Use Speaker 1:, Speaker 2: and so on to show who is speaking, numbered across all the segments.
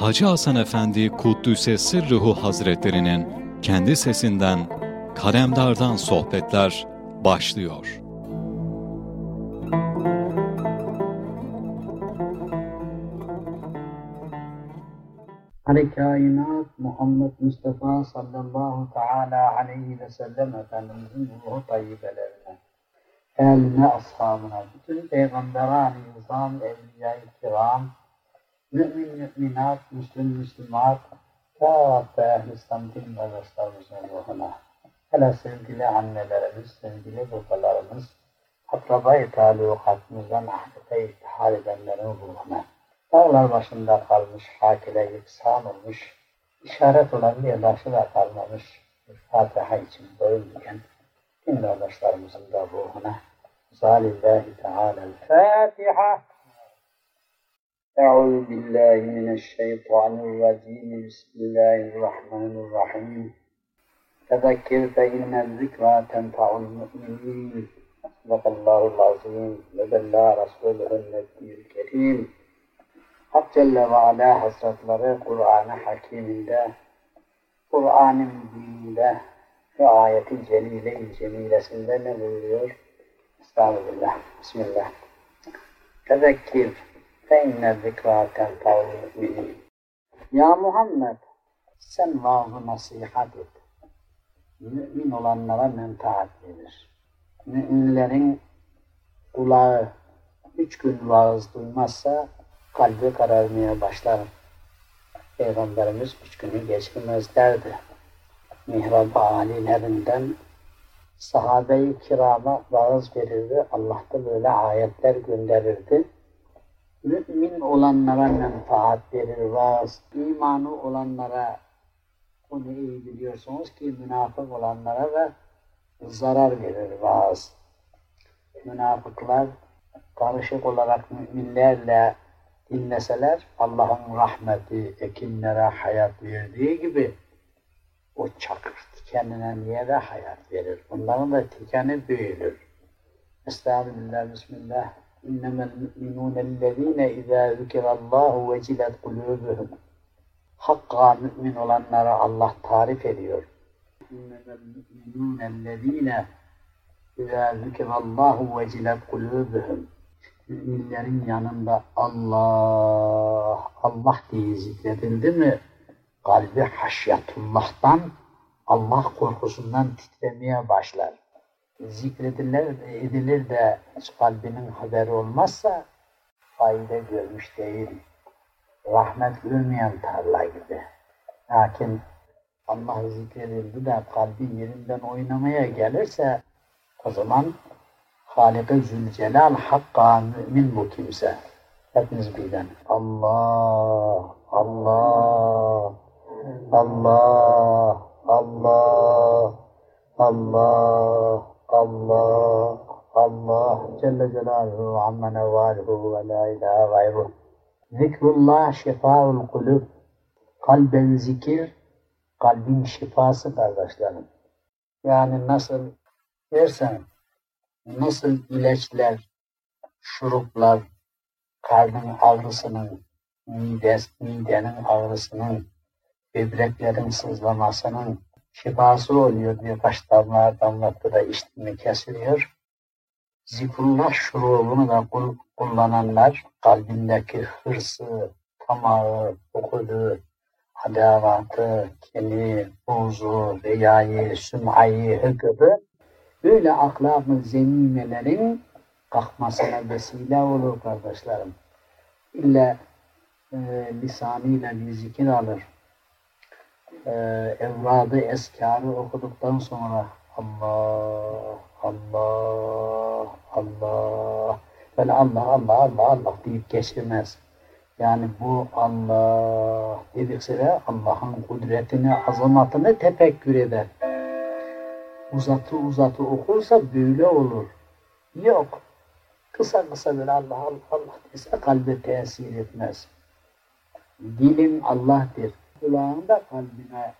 Speaker 1: Hacı Hasan Efendi Kuddüs'e Sırrıhu Hazretlerinin kendi sesinden Kalemdar'dan sohbetler başlıyor.
Speaker 2: Hani kainat Muhammed Mustafa sallallahu teala aleyhi ve sellem Efendimizin ruhu tayyibelerine, eline, ashabına, bütün peygamberan, insan, evliya-i kiram, mümin müminat, müslüm müslümat, ehl-i samtin ve dostlarımızın ruhuna. Hele sevgili annelerimiz, sevgili babalarımız, akrabayı talukatımızdan ahirete ittihar edenlerin ruhuna. Dağlar başında kalmış, hakile yeksan olmuş, işaret olan bir başı da kalmamış Fatiha için doyulmayan din kardeşlerimizin da ruhuna. Zalillahi Teala'l-Fatiha. أعوذ بالله من الشيطان الرجيم بسم الله الرحمن الرحيم فذكر فإن الذكرى تنفع المؤمنين صدق الله العظيم وبلغ رسوله النبي الكريم Hak Celle ve Ala Hazretleri Kur'an-ı Hakiminde, Kur'an-ı Mübin'de ve ayeti celile-i cemilesinde ne buyuruyor? Estağfirullah, Bismillah. Tezekkir inne zikra tenfa'ul müminin. Ya Muhammed, sen vaazı nasihat et. Mümin olanlara menfaat verir. Müminlerin kulağı üç gün vaaz duymazsa kalbi kararmaya başlar. Peygamberimiz üç günü geçmez derdi. Mihrab-ı alilerinden sahabe-i kirama vaaz verirdi. Allah da böyle ayetler gönderirdi. Mümin olanlara menfaat verir vaaz. İmanı olanlara onu iyi biliyorsunuz ki münafık olanlara da zarar verir vaaz. Münafıklar karışık olarak müminlerle dinleseler Allah'ın rahmeti ekinlere hayat verdiği gibi o çakır kendine niye de hayat verir? Bunların da tikeni büyülür. Estağfirullah, Bismillah. İnnemel müminûnellezîne izâ zükirallâhu vecilet kulûbuhum. Hakka mümin olanlara Allah tarif ediyor. İnnemel müminûnellezîne izâ zükirallâhu vecilet kulûbuhum müminlerin yanında Allah, Allah diye zikredildi mi kalbi haşyatullah'tan Allah korkusundan titremeye başlar. Zikredilir edilir de kalbinin haberi olmazsa fayda görmüş değil. Rahmet görmeyen tarla gibi. Lakin Allah zikredildi de kalbi yerinden oynamaya gelirse o zaman Halik-i Zülcelal hakka mümin bu kimse. Hepiniz birden. Allah, Allah, Allah, Allah, Allah, Allah, Allah, Celle Celaluhu amme nevaluhu ve la ilahe gayruh. Zikrullah şifaul kulub. Kalben zikir, kalbin şifası kardeşlerim. Yani nasıl dersen, nasıl ilaçlar, şuruplar, kalbin ağrısının, mides, midenin ağrısının, böbreklerin sızlamasının şifası oluyor birkaç damla damlattı da içtiğini kesiliyor. Zikrullah şurubunu da kullananlar kalbindeki hırsı, tamağı, okudu, adavatı, kini, buzu, riyayı, süm'ayı, hıkıdı böyle ahlak-ı zemimelerin kalkmasına vesile olur kardeşlerim. İlla e, lisanıyla bir zikir alır. E, evradı, eskarı okuduktan sonra Allah, Allah, Allah böyle Allah, Allah, Allah, Allah deyip geçirmez. Yani bu Allah dedikse de Allah'ın kudretini, azamatını tefekkür eder uzatı uzatı okursa böyle olur. Yok. Kısa kısa böyle Allah Allah Allah dese kalbe tesir etmez. Dilim Allah'tır. Kulağını da kalbine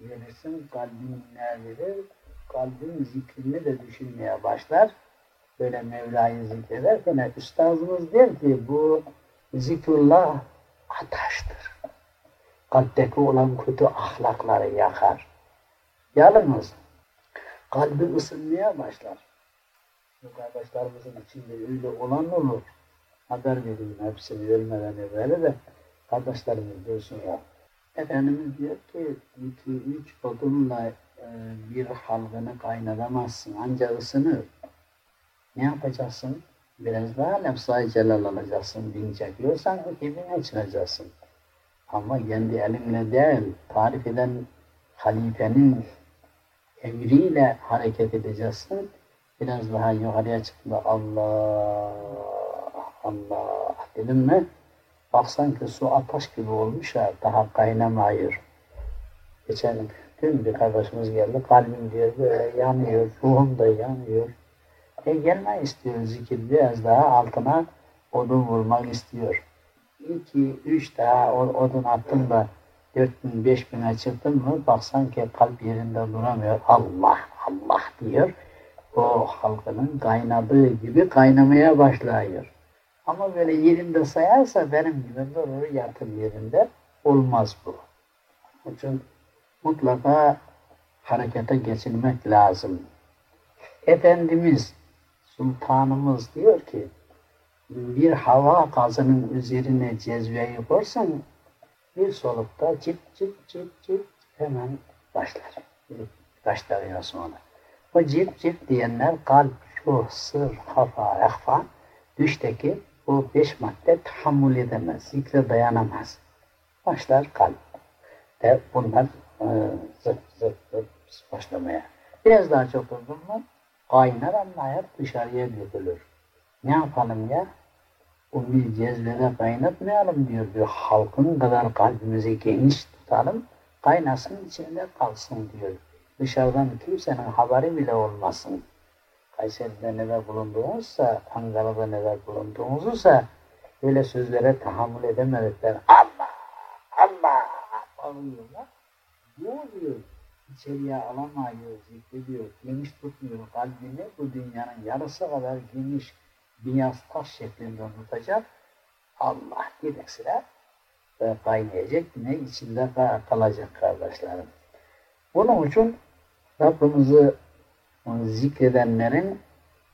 Speaker 2: verirsin. Kalbin ne verir? Kalbin zikrini de düşünmeye başlar. Böyle Mevla'yı zikrederken üstazımız der ki bu zikrullah ataştır. kalpteki olan kötü ahlakları yakar. Yalnız kalbi ısınmaya başlar. Bu kardeşlerimizin içinde öyle olan olur. Haber vereyim hepsini ölmeden evvel de kardeşlerimiz duysunlar. Efendimiz diyor ki iki üç odunla e, bir halkını kaynatamazsın ancak ısınır. Ne yapacaksın? Biraz daha nefsayı celal alacaksın. Bin çekiyorsan ötekine çıkacaksın. Ama kendi elinle değil, tarif eden halifenin emriyle hareket edeceksin. Biraz daha yukarıya çıktı Allah, Allah dedim mi? Baksan ki su ateş gibi olmuş ya, daha kaynamıyor. Geçen gün bir kardeşimiz geldi, kalbim diyor böyle yanıyor, ruhum da yanıyor. E gelme istiyor zikir biraz daha altına odun vurmak istiyor. İki, üç daha odun attın da dört bin, beş bine çıktın mı baksan ki kalp yerinde duramıyor. Allah, Allah diyor. O halkının kaynadığı gibi kaynamaya başlıyor. Ama böyle yerinde sayarsa benim gibi durur yatır yerinde. Olmaz bu. Onun mutlaka harekete geçilmek lazım. Efendimiz, sultanımız diyor ki, bir hava gazının üzerine cezveyi korsan, bir solukta cip cip cip cip hemen başlar. Dakika sonra. O cip cip diyenler kalp, ruh, sır, hafa, ehfa, düşteki bu beş madde tahammül edemez, zikre dayanamaz. Başlar kalp. Ve bunlar e, zıp zıp başlamaya. Biraz daha çok uzun mu? Kaynar anlayıp dışarıya dökülür. Ne yapalım ya? Bir cezvede kaynatmayalım diyor. Bir halkın kadar kalbimizi geniş tutalım. Kaynasın içinde kalsın diyor. Dışarıdan kimsenin haberi bile olmasın. Kayseri'de neler bulunduğumuzsa, Ankara'da neler bulunduğumuzsa böyle sözlere tahammül edemedikler. Allah! Allah! Alıyorlar. Ne oluyor? İçeriye alamıyor, zikrediyor, geniş tutmuyor kalbini. Bu dünyanın yarısı kadar geniş beyaz taş şeklinde tutacak. Allah ve kaynayacak, yine içinde kalacak kardeşlerim. Bunun için Rabbimizi zikredenlerin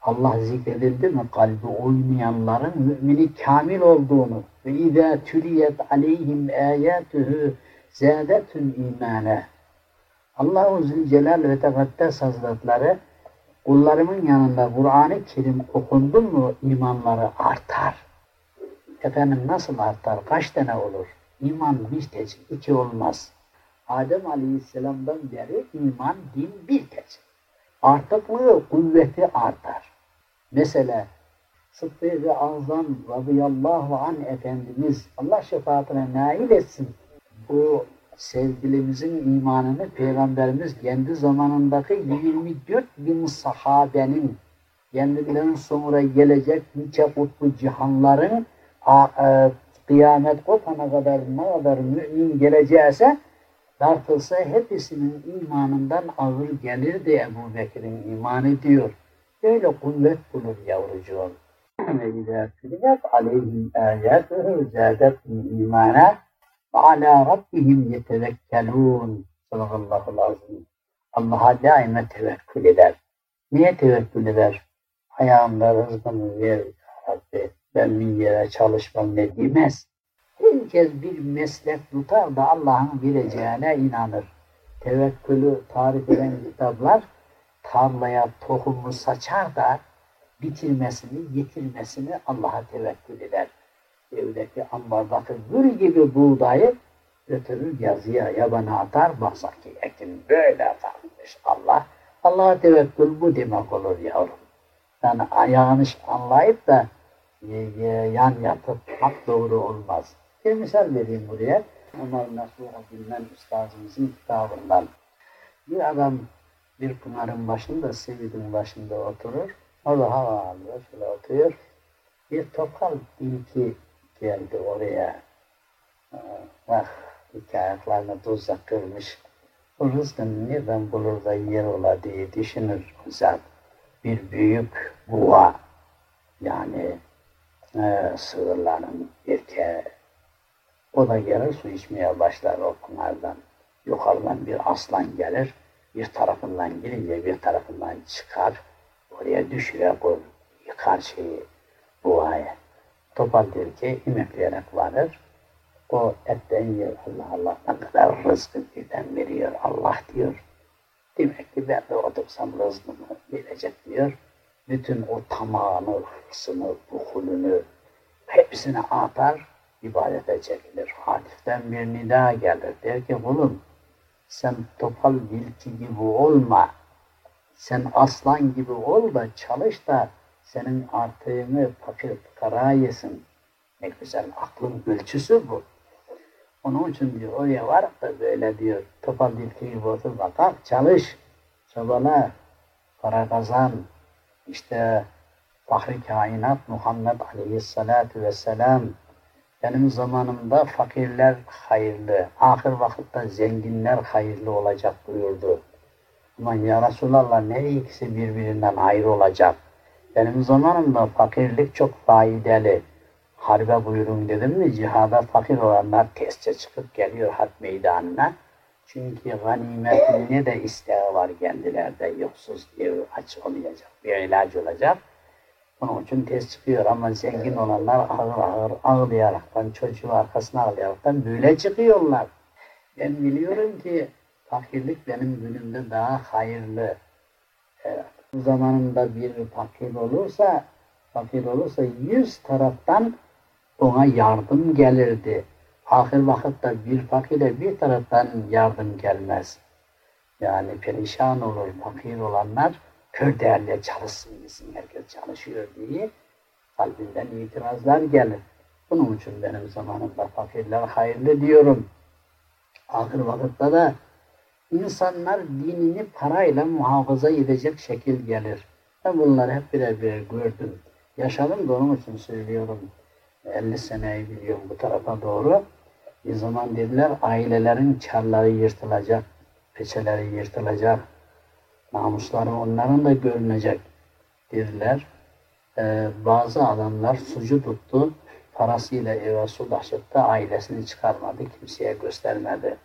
Speaker 2: Allah zikredildi mi kalbi oynayanların mümini kamil olduğunu ve izâ tüliyet aleyhim âyâtuhu zâdetun imâne Allah-u Zülcelal ve Tekaddes Hazretleri kullarımın yanında Kur'an-ı Kerim okundu mu imanları artar. Efendim nasıl artar? Kaç tane olur? İman bir tek, iki olmaz. Adem Aleyhisselam'dan beri iman, din bir tek artıklığı, kuvveti artar. Mesela Sıddık-ı Azam radıyallahu an Efendimiz Allah şefaatine nail etsin. Bu sevgilimizin imanını Peygamberimiz kendi zamanındaki 24 bin sahabenin kendilerinin sonra gelecek nice kutlu cihanların e, kıyamet kopana kadar ne kadar mümin geleceğse tartılsa hepsinin imanından ağır gelir de Ebu Bekir'in imanı diyor. Böyle kuvvet bulur yavrucuğum. Ve izâ tüliyet aleyhim âyâtuhu zâdetum imâna ve alâ rabbihim yetevekkelûn. Sallallahu azim. Allah'a daima tevekkül eder. Niye tevekkül eder? Ayağımda rızkımı ver Rabbi. Ben bir yere çalışmam ne demez herkes bir meslek tutar da Allah'ın vereceğine inanır. Tevekkülü tarif eden kitaplar tarlaya tohumu saçar da bitirmesini, getirmesini Allah'a tevekkül eder. Evdeki ambardaki gül gibi buğdayı götürür yazıya, yabana atar, baksak ki ekin böyle kalmış Allah. Allah'a tevekkül bu demek olur yavrum. Yani yanlış anlayıp da yan yatıp hak doğru olmaz. Bir misal vereyim buraya. Ömer Nasuha Bilmen Üstazımızın kitabından. Bir adam bir pınarın başında, sividin başında oturur. O da hava alıyor, şöyle oturuyor. Bir topal ilki geldi oraya. Bak, iki ayaklarını tuzla kırmış. O rızkını nereden bulur da yer ola diye düşünür zat. Bir büyük buğa, yani e, sığırların erkeği O da gelir su içmeye başlar o pınardan. Yukarıdan bir aslan gelir. Bir tarafından girince bir tarafından çıkar. Oraya düşüre koy. Yıkar şeyi. Buğayı. Topal der ki imekleyerek varır. O etten yer Allah Allah ne kadar rızkı birden veriyor Allah diyor. Demek ki ben de otursam rızkımı verecek diyor. Bütün o tamamı, hırsını, bukulünü hepsini atar, ibadete çekilir. Hatiften bir nida gelir. Der ki kulum sen topal bilki gibi olma. Sen aslan gibi ol da çalış da senin artığını fakir fukara yesin. Ne güzel aklın ölçüsü bu. Onun için diyor oraya varıp da böyle diyor topal dilki gibi otur bakar çalış, çabala, para kazan. İşte Fahri kainat Muhammed Aleyhisselatü Vesselam benim zamanımda fakirler hayırlı, ahir vakitte zenginler hayırlı olacak buyurdu. Aman ya Resulallah ne ikisi birbirinden ayrı olacak? Benim zamanımda fakirlik çok faydalı. Harbe buyurun dedim mi cihada fakir olanlar testçe çıkıp geliyor harp meydanına. Çünkü ganimetine de isteği var kendilerde yoksuz diye aç olacak, bir ilaç olacak. Onun için tez çıkıyor ama zengin olanlar ağır ağır ağlayaraktan, çocuğu arkasına ağlayaraktan böyle çıkıyorlar. Ben biliyorum ki fakirlik benim günümde daha hayırlı. Evet. Zamanında bir fakir olursa, fakir olursa yüz taraftan ona yardım gelirdi. Ahir vakitte bir fakire bir taraftan yardım gelmez. Yani perişan olur fakir olanlar kör değerli çalışsın bizim herkes çalışıyor diye kalbinden itirazlar gelir. Bunun için benim zamanımda fakirler hayırlı diyorum. Ahir vakitte de insanlar dinini parayla muhafaza edecek şekil gelir. Ben bunları hep birebir gördüm. Yaşadım da onun için söylüyorum. 50 seneyi biliyorum bu tarafa doğru. Bir zaman dediler ailelerin çarları yırtılacak, peçeleri yırtılacak, namusları onların da görünecek dediler. Ee, bazı adamlar sucu tuttu, parasıyla eve su taşıttı, ailesini çıkarmadı, kimseye göstermedi.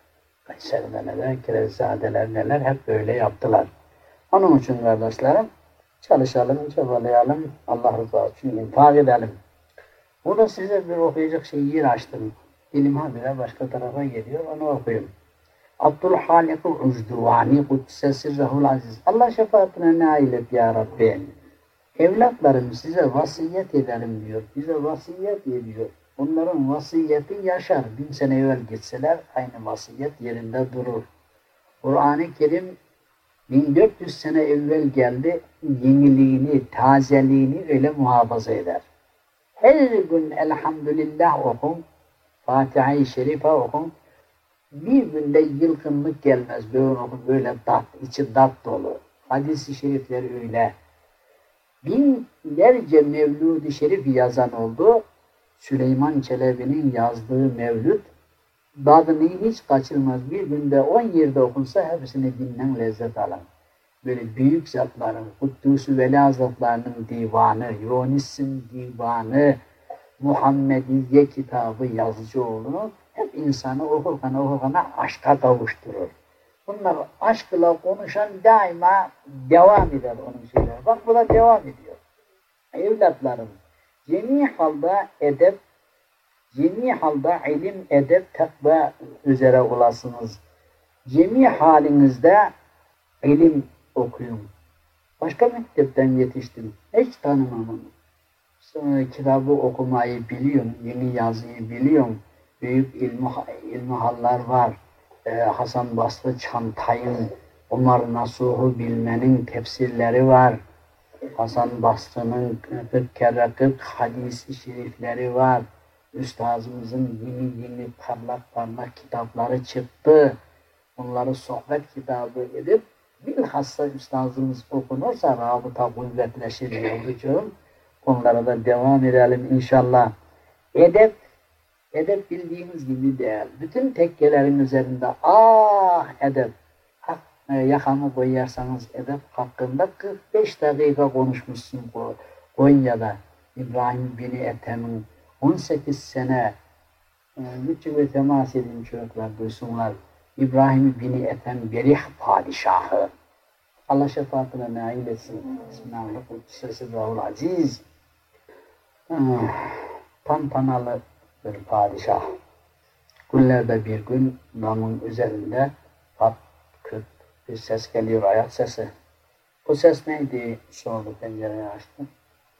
Speaker 2: Kayseri'de neler, Kirezadeler neler hep böyle yaptılar. Onun için kardeşlerim çalışalım, çabalayalım, Allah rızası için infak edelim. Burada size bir okuyacak yer açtım. Dilim habire başka tarafa geliyor, onu okuyayım. Abdülhalik-ı Ucduvani Kuddise Sirrahul Aziz. Allah şefaatine nail et ya Rabbi. Evlatlarım size vasiyet ederim diyor. Bize vasiyet ediyor. Onların vasiyeti yaşar. Bin sene evvel gitseler aynı vasiyet yerinde durur. Kur'an-ı Kerim 1400 sene evvel geldi. Yeniliğini, tazeliğini öyle muhafaza eder. Her gün elhamdülillah okun. Fatiha-i Şerife okun. Bir günde yılgınlık gelmez. Böyle, böyle dat, içi dat dolu. Hadis-i şerifler öyle. Binlerce mevlud-i şerif yazan oldu. Süleyman Çelebi'nin yazdığı mevlüt dadını hiç kaçırmaz. Bir günde on yerde okunsa hepsini dinlen lezzet alın. Böyle büyük zatların, Kuddüs-ü Veli Hazretlerinin divanı, Yunis'in divanı, Muhammediye kitabı yazıcıoğlu hep insanı okurken okurken aşka kavuşturur. Bunlar aşkla konuşan daima devam eder onun şeyler. Bak bu da devam ediyor. Evlatlarım, cemi halda edep, cemi halda ilim, edep, takva üzere olasınız. Cemi halinizde ilim okuyun. Başka mektepten yetiştim. Hiç tanımam onu. Sonra kitabı okumayı biliyorum, yeni yazıyı biliyorum. Büyük ilmi, ilmihallar var. Ee, Hasan Basri Çantay'ın, Umar Nasuh'u bilmenin tefsirleri var. Hasan Basri'nin 40 kere 40 hadisi şerifleri var. Üstazımızın yeni yeni parlak parlak kitapları çıktı. Onları sohbet kitabı edip bilhassa üstazımız okunursa rabıta kuvvetleşir yavrucuğum. Onlara da devam edelim inşallah. Edep, edep bildiğimiz gibi değil. Bütün tekkelerin üzerinde ah edep, hak, e, yakamı koyarsanız edep hakkında 45 dakika konuşmuşsun Konya'da. İbrahim bin Ethem'in 18 sene Lütfü ve temas edin çocuklar duysunlar. İbrahim bin Ethem Berih padişahı. Allah şefaatine nail etsin. Bismillahirrahmanirrahim. Aziz. Tantanalı bir padişah. Günlerde bir gün damın üzerinde pat küt bir ses geliyor, ayak sesi. O ses neydi? Sordu pencereyi açtı.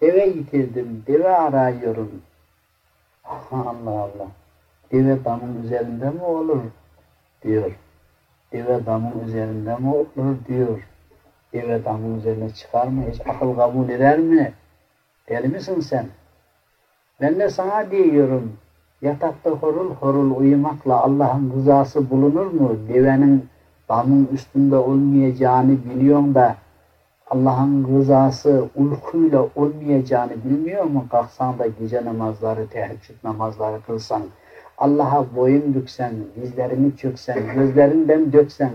Speaker 2: Deve yitirdim, deve arıyorum. Allah Allah. Deve damın üzerinde mi olur? Diyor. Deve damın üzerinde mi olur? Diyor. Deve damın üzerine çıkar mı? Hiç akıl kabul eder mi? Deli misin sen? Ben de sana diyorum. Yatakta horul horul uyumakla Allah'ın rızası bulunur mu? Devenin damın üstünde olmayacağını biliyorum da Allah'ın rızası uykuyla olmayacağını bilmiyor mu? Kalksan da gece namazları, teheccüd namazları kılsan, Allah'a boyun büksen, dizlerini çöksen, gözlerinden döksen,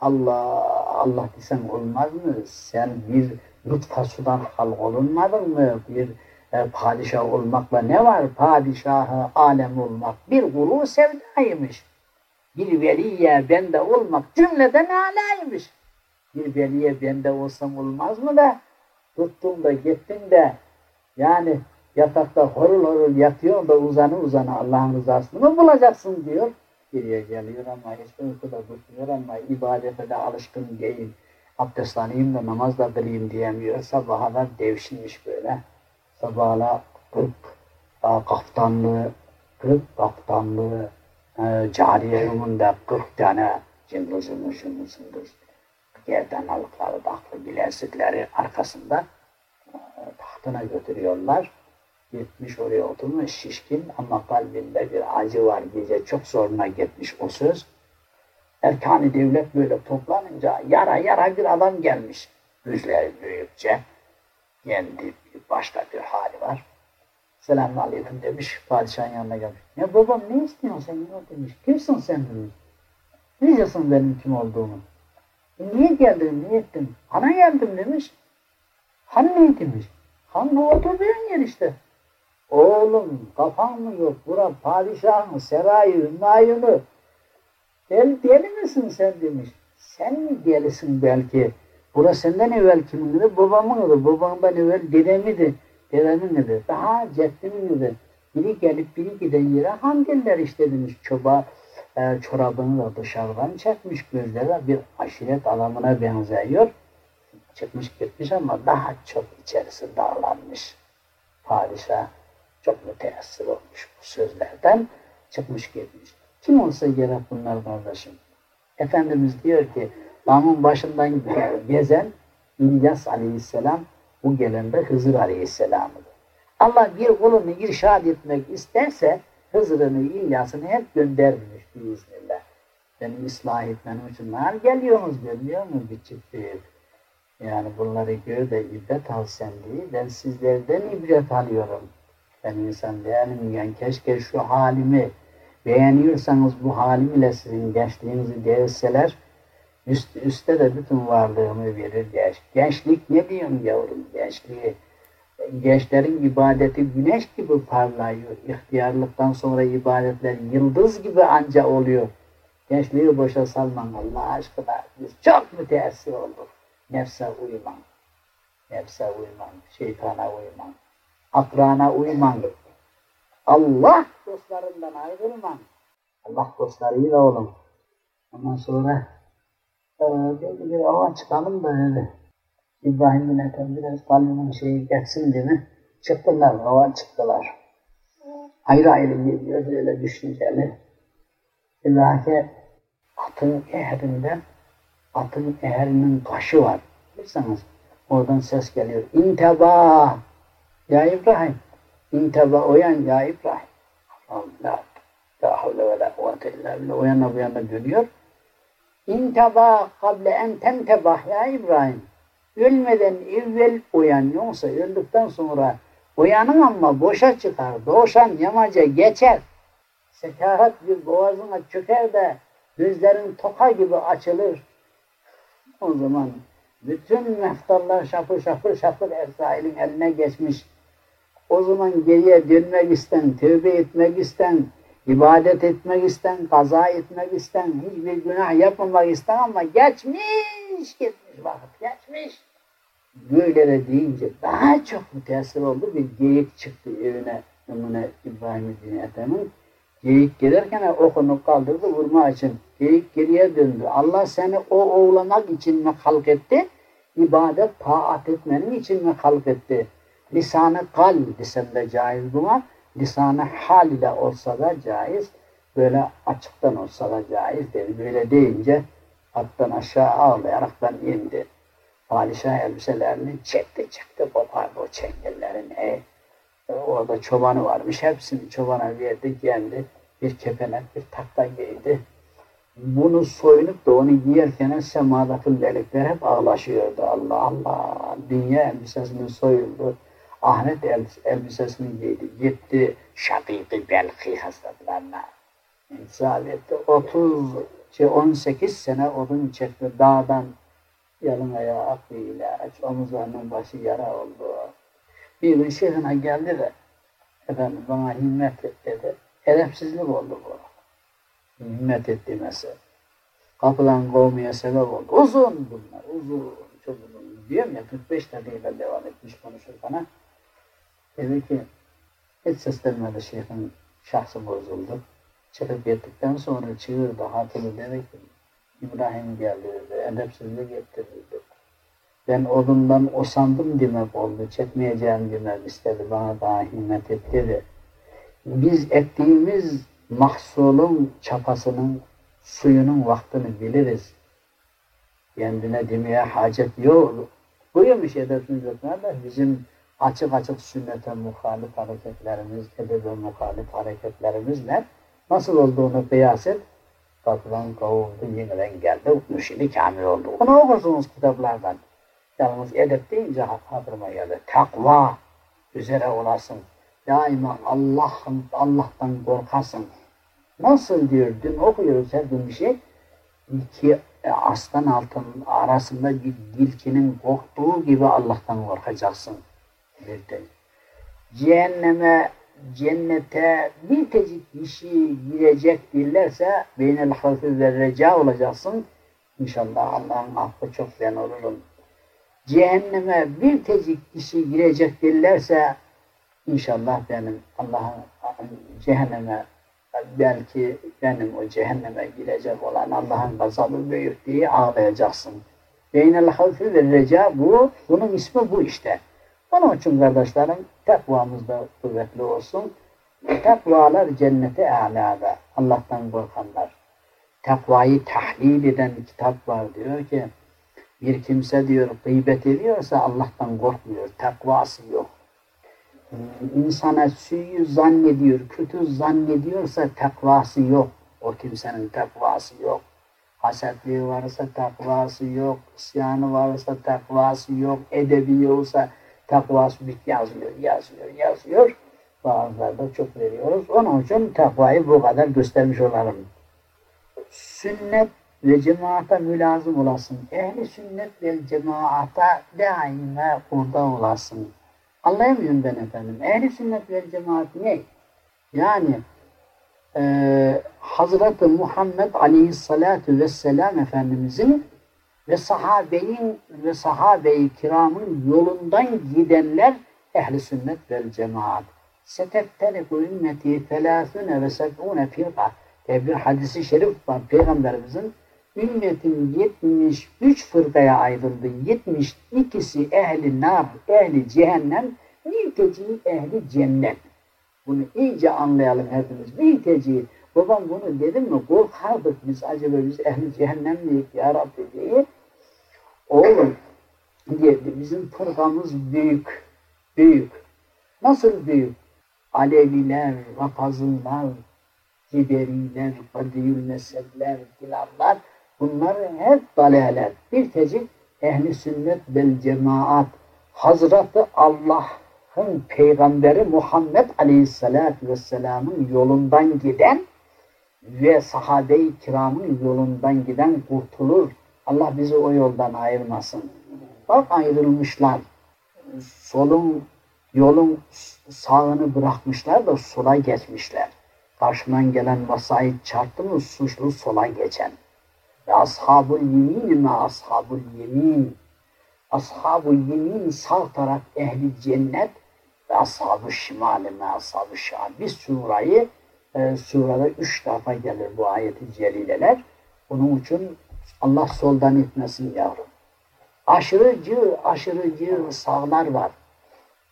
Speaker 2: Allah, Allah desen olmaz mı? Sen bir lütfa sudan halk olunmadın mı? Bir e, padişah olmakla ne var? Padişahı alem olmak bir kulu sevdaymış. Bir veliye bende olmak cümleden alaymış. Bir veliye bende olsam olmaz mı da tuttun da gittin de yani yatakta horul horul yatıyor da uzanı uzanı Allah'ın rızasını mı bulacaksın diyor. Geriye geliyor ama hiç uykuda durmuyor ama ibadete de alışkın değil. Abdest alayım da namaz da kılayım diyemiyor. Sabaha da devşinmiş böyle. Sabahla kırk kaftanlı, kırk kaftanlı e, cariye yolunda kırk tane cıngıl cıngıl cıngıl yerden alıkları, taklı bilezikleri arkasında e, tahtına götürüyorlar. Gitmiş oraya oturmuş şişkin ama kalbinde bir acı var. Gece çok zoruna gitmiş o söz. Erkan-ı devlet böyle toplanınca yara yara bir adam gelmiş. Yüzleri büyükçe. Kendi başka bir hali var. Selamun aleyküm demiş. Padişahın yanına gelmiş. Ya babam ne istiyorsun sen ya demiş. Kimsin sen demiş. Ne diyorsun benim kim olduğumu? E niye geldin, niye ettin? Hana geldim demiş. Han ne demiş? Han bu oturduğun yer işte. Oğlum kafan mı yok? Bura padişahın serayı, hümayunu. Deli, deli misin sen demiş. Sen mi delisin belki? Bura senden evvel kimin dedi? Babamın dedi. Babamdan evvel dedemidi. Dedemin dedi. Daha ceddimin dedi. Biri gelip biri giden yere hamdiller işte demiş. Çoba, e, çorabını da dışarıdan çekmiş gözleri bir aşiret adamına benziyor. Çıkmış gitmiş ama daha çok içerisi dağlanmış. Padişah çok müteessir olmuş bu sözlerden. Çıkmış gitmiş. Kim olsa gerek bunlar kardeşim. Efendimiz diyor ki damın başından gezen İlyas aleyhisselam bu gelen de Hızır aleyhisselamıdır. Allah bir kulunu irşad etmek isterse Hızır'ını, İlyas'ını hep göndermiş biiznillah. Beni ıslah etmenin için nar geliyorsunuz görmüyor mu bir çift büyük. Yani bunları gör de ibret al sen diye ben sizlerden ibret alıyorum. Ben insan değilim yani keşke şu halimi beğeniyorsanız bu halimle sizin gençliğinizi değilseler üst, üstte de bütün varlığımı verir genç. Gençlik ne diyeyim yavrum gençliği gençlerin ibadeti güneş gibi parlıyor. İhtiyarlıktan sonra ibadetler yıldız gibi anca oluyor. Gençliği boşa salman Allah aşkına. Biz çok müteessir olduk. Nefse uyman. Nefse uyman. Şeytana uyman. Akrana uyman. Allah dostlarından ayrılman. Allah dostlarıyla olun. Ondan sonra dedi bir ava çıkalım da dedi. İbrahim bin Ethem biraz kalbimin şeyi geçsin dedi. Çıktılar, ava çıktılar. Ayrı ayrı gidiyor böyle düşünceli. İlahi atın ehrinden, atın ehrinin kaşı var. Bilirseniz oradan ses geliyor. İnteba ya İbrahim. İnteba uyan ya İbrahim. La, la havle ve la kuvvete illa billah. O yana bu dönüyor. İnteba kable en tentebah ya İbrahim. Ölmeden evvel uyan yoksa öldükten sonra uyanın ama boşa çıkar. Doğuşan yamaca geçer. Sekarat bir boğazına çöker de gözlerin toka gibi açılır. O zaman bütün meftallar şapır şapır şapır Erzail'in eline geçmiş. O zaman geriye dönmek isten, tövbe etmek isten, ibadet etmek isten, kaza etmek isten, hiçbir günah yapmamak isten ama geçmiş, gitmiş vakit, geçmiş. Böyle de deyince daha çok müteessir oldu. Bir geyik çıktı evine, Numune İbrahim İbni Ethem'in. Geyik gelirken okunu kaldırdı vurma için. Geyik geriye döndü. Allah seni o oğlamak için mi halk etti? İbadet, taat etmenin için mi halk etti? Lisanı kal desem de caiz buna. Lisanı hal ile olsa da caiz. Böyle açıktan olsa da caiz dedi. Böyle deyince attan aşağı ağlayaraktan indi. Padişah elbiselerini çekti çekti kopardı o çengellerini. E, orada çobanı varmış. Hepsini çobana verdi geldi. Bir kepenek bir takla giydi. Bunu soyunup da onu giyerken semadaki melekler hep ağlaşıyordu. Allah Allah. Dünya elbisesini soyuldu. Ahiret elbisesini giydi. Gitti Şakîk-i Belki Hazretlerine. İnsaf etti. 30, şey 18 sene odun çekti dağdan Yalın ayağı ak bir ilaç, omuzlarının başı yara oldu. Bir gün şeyhine geldi de, efendim bana himmet et. Edepsizlik oldu bu. Himmet et demesi. Kapıdan kovmaya sebep oldu. Uzun bunlar, uzun, çok uzun. Diyorum ya 45 dakika devam etmiş konuşur bana. Dedi ki, hiç seslenmedi şeyhin şahsı bozuldu. Çıkıp gittikten sonra çığırdı, hatırlı dedi ki, İbrahim geldi dedi, edepsizlik etti dedi. Ben odundan osandım demek oldu, çekmeyeceğim demek istedi, bana daha himmet etti dedi. Biz ektiğimiz mahsulun çapasının, suyunun vaktini biliriz. Kendine demeye hacet yok. Buyurmuş edepsizlikler de bizim açık açık sünnete muhalif hareketlerimiz, edebe muhalif hareketlerimizle nasıl olduğunu kıyas et. Kapıdan kovuldu, yeniden geldi, müşini kamil oldu. Onu okursunuz kitaplardan. Yalnız edep deyince hatırıma geldi. Takva üzere olasın. Daima Allah'ın Allah'tan korkasın. Nasıl diyor, dün okuyoruz her gün bir şey. İki e, aslan altın arasında bir dilkinin korktuğu gibi Allah'tan korkacaksın. De. Cehenneme cennete bir tecik kişi girecek dillerse beynel havfi ve reca olacaksın. İnşallah Allah'ın affı çok ben olurum. Cehenneme bir tecik kişi girecek dillerse inşallah benim Allah'ın cehenneme belki benim o cehenneme girecek olan Allah'ın gazabı büyük diye ağlayacaksın. Beynel havfi ve reca bu, bunun ismi bu işte. Onun için kardeşlerim takvamız da kuvvetli olsun. Takvalar cennete alada. Allah'tan korkanlar. Takvayı tahlil eden kitap var diyor ki bir kimse diyor gıybet ediyorsa Allah'tan korkmuyor. Takvası yok. İnsana suyu zannediyor, kötü zannediyorsa takvası yok. O kimsenin takvası yok. Hasetliği varsa takvası yok, isyanı varsa takvası yok, edebi yoksa takvası bit yazıyor, yazıyor, yazıyor. Bazılarda çok veriyoruz. Onun için takvayı bu kadar göstermiş olalım. Sünnet ve cemaata mülazım olasın. Ehli sünnet ve cemaata daima orada olasın. Anlayamıyorum ben efendim. Ehli sünnet ve cemaat ne? Yani e, Hazreti Muhammed Aleyhisselatü Vesselam Efendimizin ve sahabeyin ve sahabe-i kiramın yolundan gidenler ehli sünnet vel cemaat. Setefteliku ümmeti felâsüne ve seb'ûne firqa diye bir hadisi şerif var Peygamberimizin ümmetin 73 fırkaya ayrıldı. 72'si ehli nar, ehli cehennem, mülteci ehli cennet. Bunu iyice anlayalım hepimiz. Mülteci, babam bunu dedim mi korkardık biz acaba biz ehli cehennem miyik ya Rabbi diye. Oğlum dedi bizim fırkamız büyük, büyük. Nasıl büyük? Aleviler, Rapazlılar, Ciberiler, Kadiyül Mezhepler, Filanlar bunlar hep dalalet. Bir tecik ehli sünnet vel cemaat Hazreti Allah'ın peygamberi Muhammed Aleyhisselatü Vesselam'ın yolundan giden ve sahabe-i kiramın yolundan giden kurtulur. Allah bizi o yoldan ayırmasın. Bak ayrılmışlar. Solun, yolun sağını bırakmışlar da sola geçmişler. karşından gelen vasayet çarptı mı suçlu sola geçen. Ve ashabul yemin mi ashabul yemin. Ashabul yemin sağ taraf ehli cennet ve ashab-ı şimali mi ashab-ı şam. Bir surayı e, surada üç defa gelir bu ayeti celileler. Onun için Allah soldan etmesin yavrum. Aşırıcı, aşırıcı sağlar var.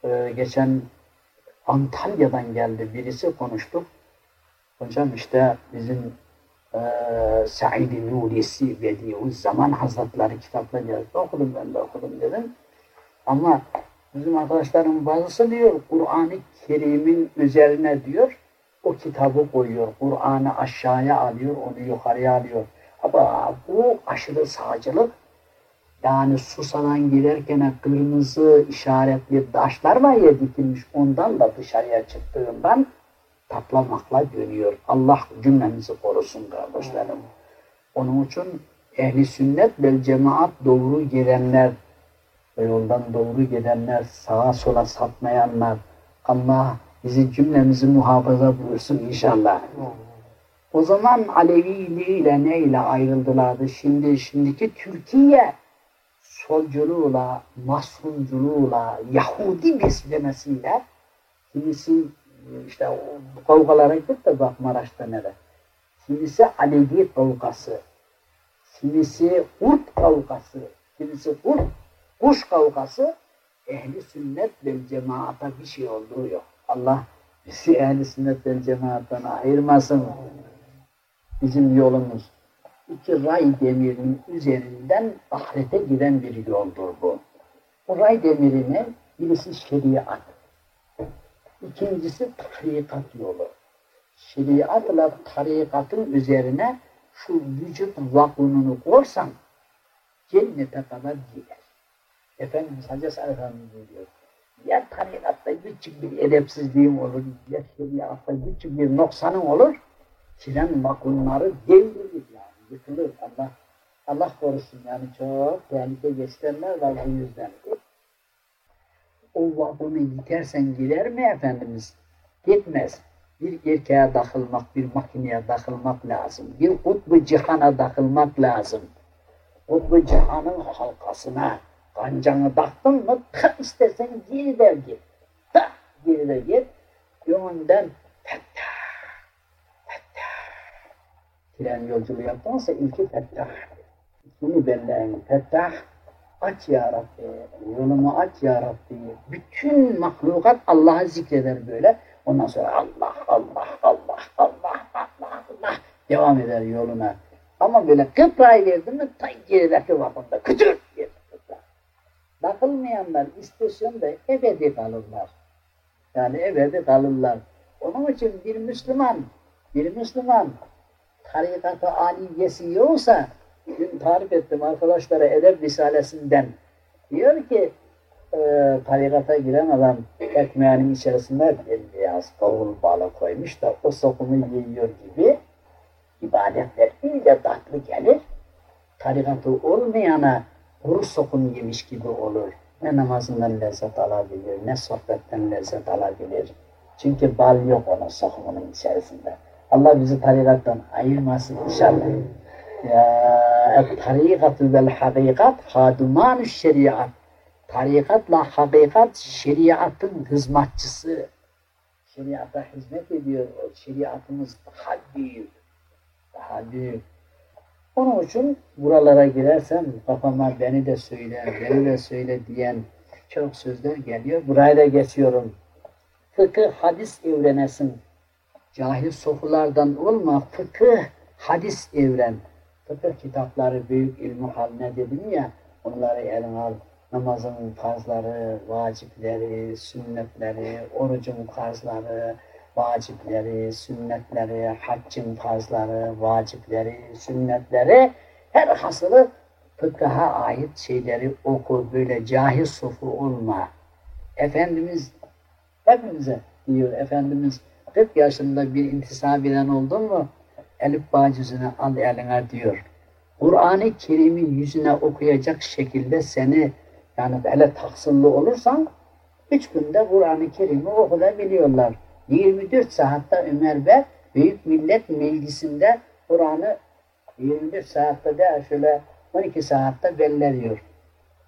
Speaker 2: Ee, geçen Antalya'dan geldi birisi konuştuk. Hocam işte bizim e, Said-i Nurisi Bediüz Zaman Hazretleri kitapları geldi. Okudum ben de okudum dedim. Ama bizim arkadaşlarım bazısı diyor Kur'an-ı Kerim'in üzerine diyor o kitabı koyuyor. Kur'an'ı aşağıya alıyor, onu yukarıya alıyor. Ama bu aşırı sağcılık yani Susa'dan girerken kırmızı işaretli taşlar var ya dikilmiş ondan da dışarıya çıktığından taplamakla dönüyor. Allah cümlemizi korusun kardeşlerim. Onun için ehli sünnet vel cemaat doğru gidenler, yoldan doğru gidenler, sağa sola sapmayanlar, Allah bizi cümlemizi muhafaza buyursun inşallah. O zaman Aleviliği ile neyle ayrıldılardı? Şimdi şimdiki Türkiye solculuğuyla, masumculuğuyla, Yahudi beslemesiyle kimisi işte o kavgalara git de bak Maraş'ta nere. Kimisi Alevi kavgası, kimisi Kurt kavgası, kimisi Kurt, kuş kavgası ehli sünnet ve cemaata bir şey olduğu yok. Allah bizi ehli sünnet ve cemaattan ayırmasın. Bizim yolumuz iki ray demirinin üzerinden ahirete giden bir yoldur bu. O ray demirinin birisi şeriat, ikincisi tarikat yolu. Şeriatla tarikatın üzerine şu vücut vakununu korsan cennete kadar gider. Efendimiz Hacı Efendimiz diyor. Ya tarikatta küçük bir edepsizliğim olur, ya şeriatta küçük bir noksanım olur, tren vakunları devrilir yani, yıkılır. Allah Allah korusun yani çok tehlike gösterenler var bu yüzden. O vagonu yitersen gider mi Efendimiz? Gitmez. Bir erkeğe takılmak, bir makineye takılmak lazım. Bir kutbu cihana takılmak lazım. Kutbu cihanın halkasına kancanı taktın mı ta istersen geride git. Ta geride git. Yönünden fettah, fettah. Tren yolculuğu yaptınsa ilki fettah. İkini belleğin fettah. Aç ya Rabbi, yolumu aç ya Rabbi. Bütün mahlukat Allah'ı zikreder böyle. Ondan sonra Allah, Allah, Allah, Allah, Allah, Allah devam eder yoluna. Ama böyle kıprayı verdi mi ta gerideki vakında kütür diye Takılmayanlar istasyonda ebedi kalırlar. Yani ebedi kalırlar. Onun için bir Müslüman, bir Müslüman tarikatı aliyesi yoksa dün tarif ettim arkadaşlara Edeb Risalesinden diyor ki e, tarikata giren adam ekmeğinin içerisinde bir beyaz kavul balı koymuş da o sokumu yiyor gibi ibadetler iyice tatlı gelir. Tarikatı olmayana kuru sokum yemiş gibi olur. Ne namazından lezzet alabilir, ne sohbetten lezzet alabilir. Çünkü bal yok onun sokumunun içerisinde. Allah bizi tarikattan ayırmasın inşallah. Ya tarikatü vel hakikat hadumanü şeriat. Tarikatla hakikat şeriatın hizmetçisi. Şeriata hizmet ediyor. Şeriatımız daha büyük. Daha büyük. Onun için buralara girersem kafama beni de söyle, beni de söyle diyen çok sözler geliyor. Buraya da geçiyorum. Fıkıh, hadis evrenesin. Cahil sofulardan olma, fıkıh, hadis evren. Fıkıh kitapları büyük ilmi haline dedim ya, onları eline al. Namazın farzları, vacipleri, sünnetleri, orucun farzları, vacipleri, sünnetleri, haccın farzları, vacipleri, sünnetleri, her hasılı fıkıha ait şeyleri oku, böyle cahil sofu olma. Efendimiz hepimize diyor, Efendimiz 40 yaşında bir intisap eden oldun mu, elif bacısını al eline diyor. Kur'an-ı Kerim'i yüzüne okuyacak şekilde seni yani hele taksırlı olursan üç günde Kur'an-ı Kerim'i okuyabiliyorlar. 24 saatte Ömer Bey Büyük Millet Meclisi'nde Kur'an'ı 24 saatte de şöyle 12 saatte belleriyor.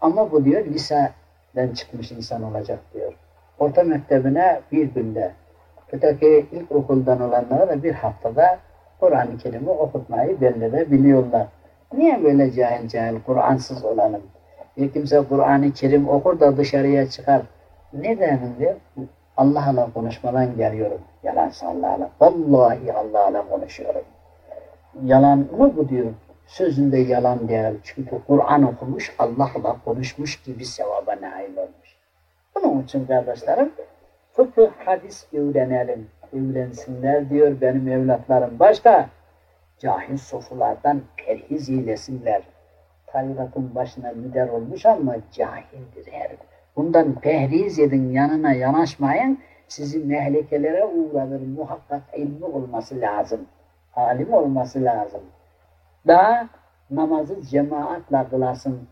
Speaker 2: Ama bu diyor liseden çıkmış insan olacak diyor. Orta mektebine bir günde, öteki ilk okuldan olanlara da bir haftada Kur'an-ı Kerim'i okutmayı belledebiliyorlar. Niye böyle cahil cahil Kur'ansız olalım? Bir kimse Kur'an-ı Kerim okur da dışarıya çıkar. Ne derim diyor? Allah'la konuşmadan geliyorum. Yalan Allah'la. Vallahi Allah'la konuşuyorum. Yalan mı bu diyor? Sözünde yalan değil. Çünkü Kur'an okumuş, Allah'la konuşmuş gibi sevaba nail olmuş. Bunun için kardeşlerim, fıkıh hadis öğrenelim. Öğrensinler diyor benim evlatlarım. Başka? Cahil sofulardan perhiz eylesinler. Tarikatın başına müder olmuş ama cahildir her. Bundan pehriz edin, yanına yanaşmayın. Sizi mehlekelere uğradır. Muhakkak ilmi olması lazım. Alim olması lazım. Daha namazı cemaatle kılasın.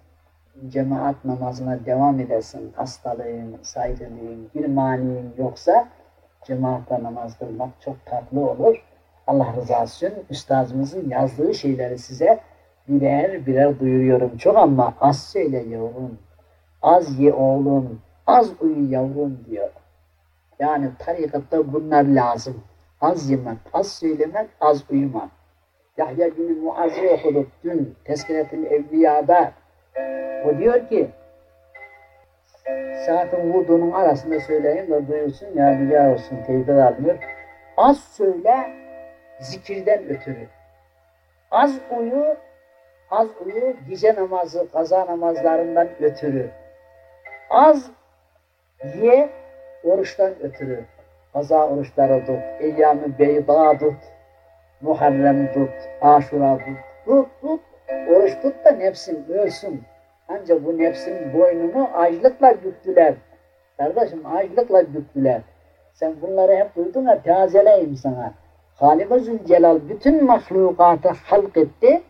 Speaker 2: Cemaat namazına devam edesin. Hastalığın, sayrılığın, bir maniğin yoksa cemaatle namaz kılmak çok tatlı olur. Allah rızası için üstazımızın yazdığı şeyleri size birer birer duyuruyorum. Çok ama az söyle yavrum. Az ye oğlum. Az uyu yavrum diyor. Yani tarikatta bunlar lazım. Az yemek, az söylemek, az uyumak. Yahya bin Muaz'ı okuduk dün Teskinet-i Evliya'da. O diyor ki saatin vurduğunun arasında söyleyin de duyulsun ya rüya olsun teyit almıyor. Az söyle zikirden ötürü. Az uyu, az uyu gece namazı, kaza namazlarından ötürü. Az ye oruçtan ötürü. Kaza oruçları tut, eyyam-ı beyda tut, Muharrem tut, Aşura tut, tut tut, oruç tut da nefsin ölsün. Ancak bu nefsin boynunu açlıkla büktüler. Kardeşim açlıkla büktüler. Sen bunları hep duydun ya tazeleyim sana. Halik-i Zülcelal bütün mahlukatı halk etti.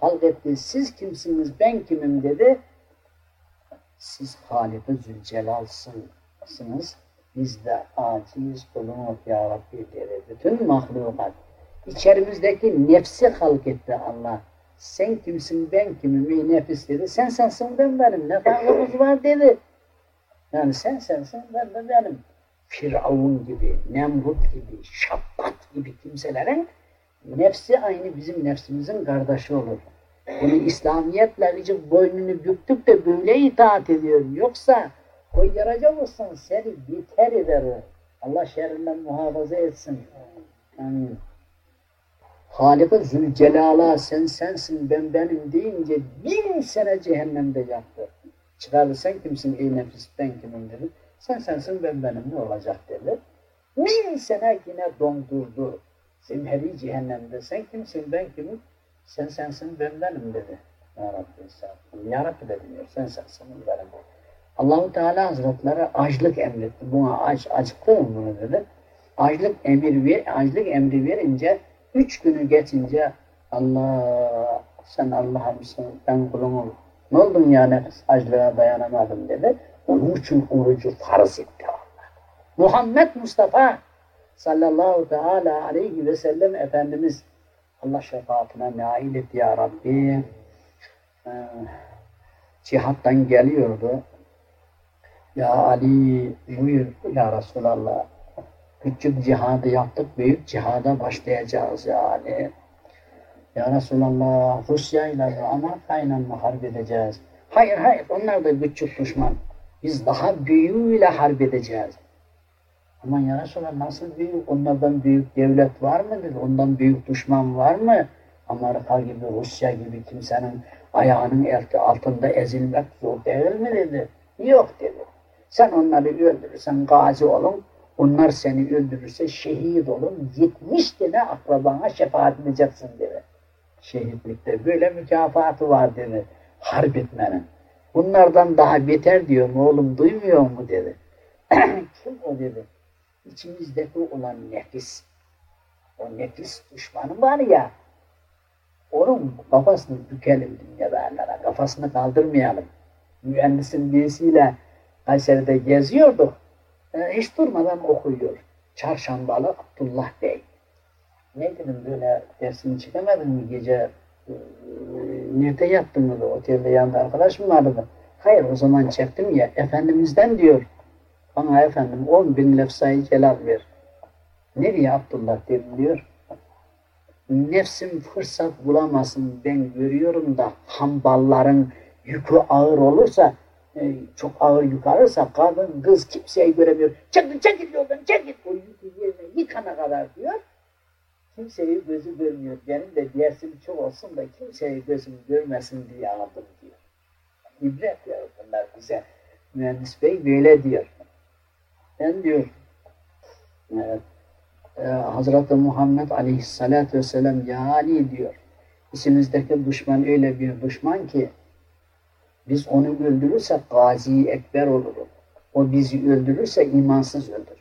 Speaker 2: Halk etti. Siz kimsiniz, ben kimim dedi. Siz Halik-i Zülcelal'sınız. Biz de aciz kulunuz ya Rabbi dedi. Bütün mahlukat. İçerimizdeki nefsi halk etti Allah. Sen kimsin, ben kimim, ey nefis dedi. Sen sensin, ben benim. Ne farkımız var dedi. Yani sen sensin, ben de benim. Firavun gibi, Nemrut gibi, Şabbat gibi kimselerin nefsi aynı bizim nefsimizin kardeşi olur. Bunu İslamiyetle için boynunu büktük de böyle itaat ediyor. Yoksa o yarayacak olsan seni biter eder. Allah şerrinden muhafaza etsin. Amin. Halik-i Zülcelal'a sen sensin ben benim deyince bin sene cehennemde yattı. Çıkardı sen kimsin ey nefis ben kimim dedi. Sen sensin ben benim ne olacak dedi. Bin sene yine dondurdu. Zemheri cehennemde sen kimsin ben kimim? Sen sensin ben benim dedi. Ya Rabbi sen. Ya Rabbi de demiyor. Sen sensin benim. Allahu Teala Hazretleri açlık emretti. Buna aç, acıktı mı bunu dedi. Açlık emir ver, açlık emri verince üç günü geçince Allah sen Allah'ımsın ben kulunum. Ne oldun yani açlığa dayanamadım dedi. Onun için orucu farz etti Allah. Muhammed Mustafa sallallahu teala aleyhi ve sellem Efendimiz Allah şefaatine nail et ya Rabbi. Ee, cihattan geliyordu. Ya Ali buyur ya Resulallah. Küçük cihadı yaptık, büyük cihada başlayacağız ya Ali. Ya Resulallah Rusya ile Amerika mı harp edeceğiz? Hayır hayır onlar da küçük düşman. Biz daha büyüğüyle harp edeceğiz. Ama ya Resulallah nasıl büyük? Onlardan büyük devlet var mı dedi. Ondan büyük düşman var mı? Amerika gibi, Rusya gibi kimsenin ayağının altında ezilmek zor değil mi dedi. Yok dedi. Sen onları öldürürsen gazi olun, onlar seni öldürürse şehit olun, 70 tane akrabana şefaat edeceksin dedi. Şehitlikte böyle mükafatı var dedi. Harp etmenin. Bunlardan daha beter diyor oğlum duymuyor mu dedi. Kim o dedi. İçimizdeki olan nefis. O nefis düşmanı var ya onun kafasını bükelim dünyada Kafasını kaldırmayalım. Mühendisin birisiyle Kayseri'de geziyorduk. E, hiç durmadan okuyor. Çarşambalı Abdullah Bey. Ne dedim böyle dersini çıkamadın mı gece e, nerede yattın mı otelde yanında arkadaş mı vardı? Hayır o zaman çektim ya Efendimiz'den diyor bana efendim on bin lefzayı celal ver. Nereye Abdullah dedim diyor. Nefsim fırsat bulamasın ben görüyorum da hambalların yükü ağır olursa e, çok ağır yük kadın kız kimseyi göremiyor. Çekil çekil yoldan çekil. O yükü yerine yıkana kadar diyor. Kimseyi gözü görmüyor. Benim de dersim çok olsun da kimseyi gözüm görmesin diye aldım diyor. İbret ya bunlar bize. Mühendis Bey böyle diyor. Ben diyor evet, e, Hazreti Muhammed Aleyhisselatü Vesselam ya Ali diyor. İçimizdeki düşman öyle bir düşman ki biz onu öldürürsek gazi ekber oluruz. O bizi öldürürse imansız öldürür.